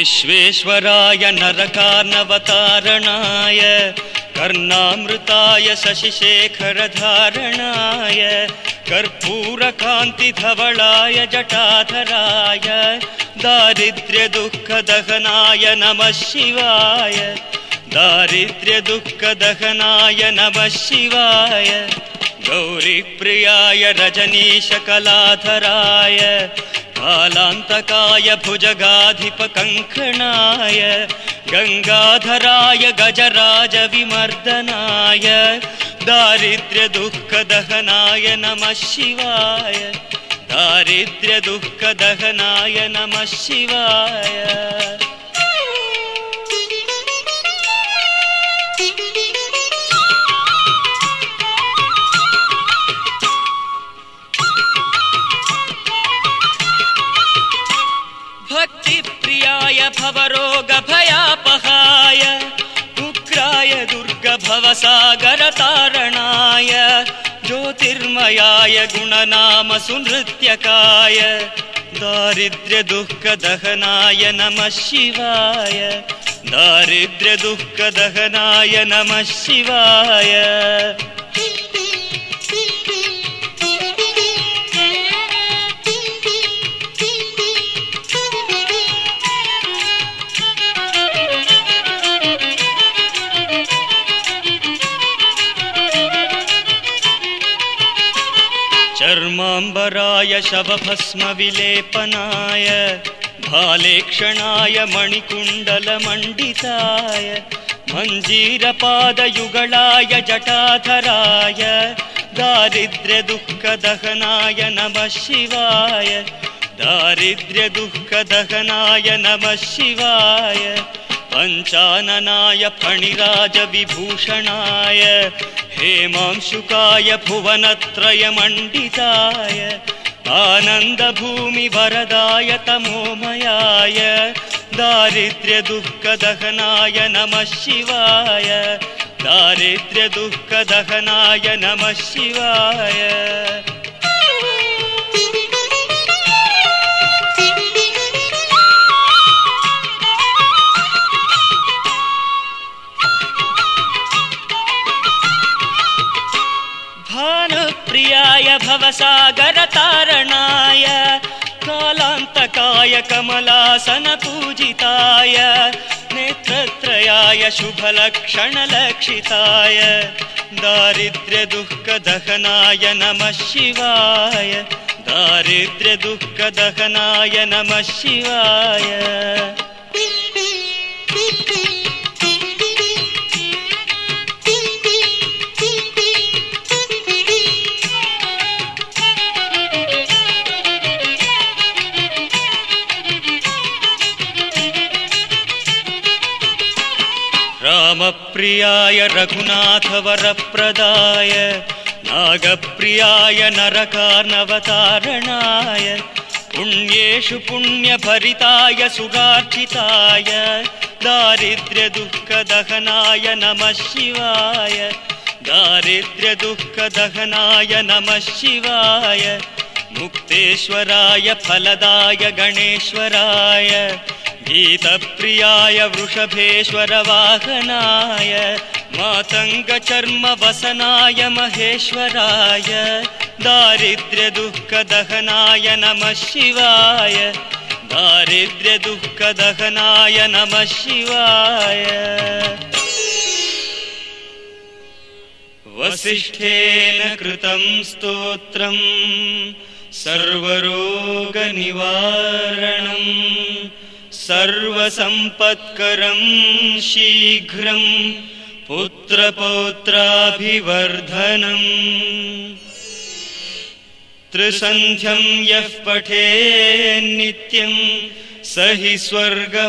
विश्वेश्वराय नरकार्नवतारणाय कर्णामृताय शशिशेखरधारणाय कर्पूरकान्तिधवलाय जटाधराय दारिद्र्यदुःखदहनाय नमः शिवाय दारिद्र्यदुःखदहनाय नमः शिवाय गौरीप्रियाय रजनीशकलाधराय कालान्तकाय भुजगाधिपकङ्कणाय गङ्गाधराय गजराजविमर्दनाय दारिद्र्यदुःखदहनाय नमः शिवाय दारिद्र्यदुःखदहनाय नमः शिवाय भवरोगभयापहाय उग्राय दुर्गभवसागरतारणाय ज्योतिर्मयाय गुणनामसुनृत्यकाय दारिद्र्यदुःखदहनाय नमः शिवाय दारिद्र्यदुःखदहनाय नमः शिवाय चर्माम्बराय शवभस्मविलेपनाय भालेक्षणाय मणिकुण्डलमण्डिताय मञ्जीरपादयुगलाय जटाधराय दारिद्र्यदुःखदहनाय नमः शिवाय दारिद्र्यदुःखदहनाय नमः शिवाय पञ्चाननाय फणिराजविभूषणाय हेमांशुकाय भुवनत्रयमण्डिताय आनन्दभूमिवरदाय तमोमयाय दारिद्र्यदुःखदहनाय नमः शिवाय दारिद्र्यदुःखदहनाय नमः शिवाय भानुप्रियाय भवसागरतारणाय कालान्तकाय कमलासनपूजिताय नेत्रत्रयाय शुभलक्षणलक्षिताय दारिद्र्यदुःखदहनाय नमः शिवाय दारिद्र्यदुःखदहनाय नमः शिवाय रामप्रियाय रघुनाथवरप्रदाय नागप्रियाय नरकार्नवतारणाय पुण्येषु पुण्यभरिताय सुगार्चिताय दारिद्र्यदुःखदहनाय नमः शिवाय दारिद्र्यदुःखदहनाय नमः शिवाय मुक्तेश्वराय फलदाय गणेश्वराय गीतप्रियाय वृषभेश्वरवाहनाय मातङ्गचर्मवसनाय महेश्वराय दारिद्र्यदुःखदहनाय नमः शिवाय दारिद्र्यदुःखदहनाय नमः शिवाय। वसिष्ठेन कृतं स्तोत्रम् सर्वरोगनिवारणम् सर्वसम्पत्करं शीघ्रं पुत्रपौत्राभिवर्धनम् त्रिसन्ध्यं यः पठेन्नित्यं स हि स्वर्गमवाप्नुयात्